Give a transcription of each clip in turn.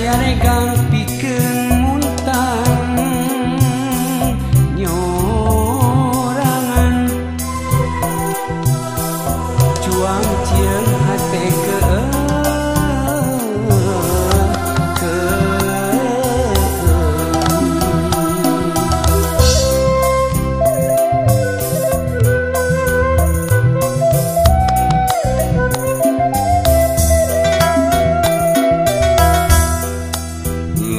I Ayane Gano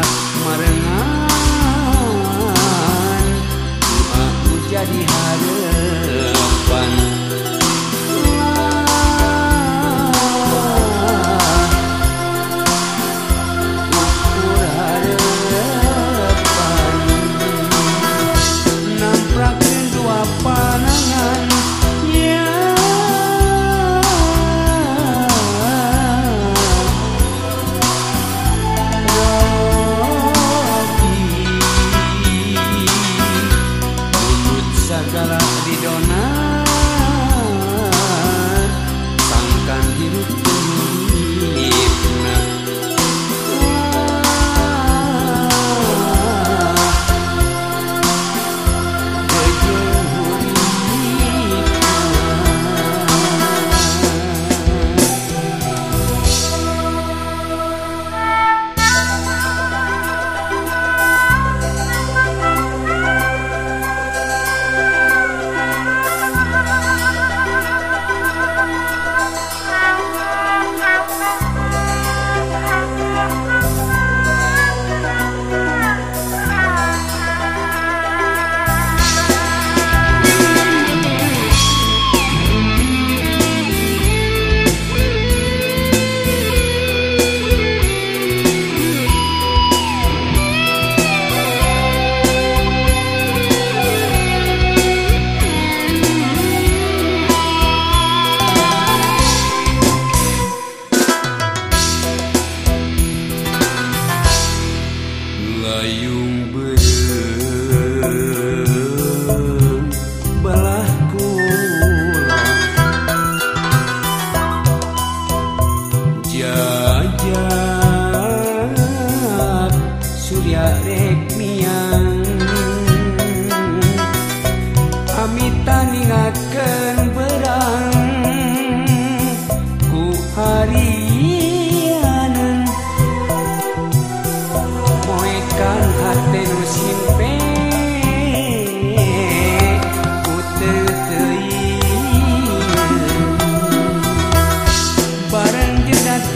la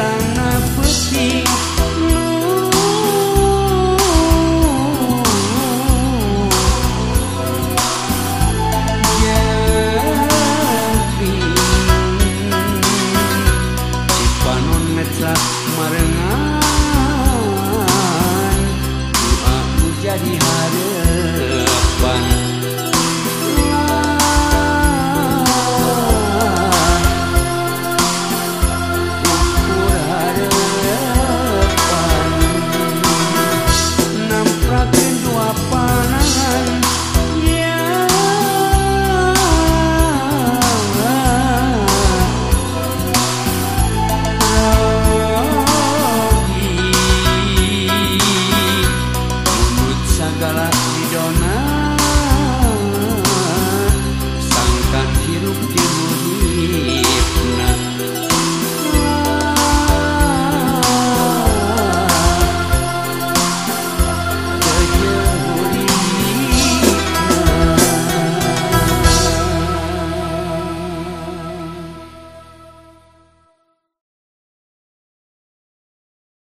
tanah putih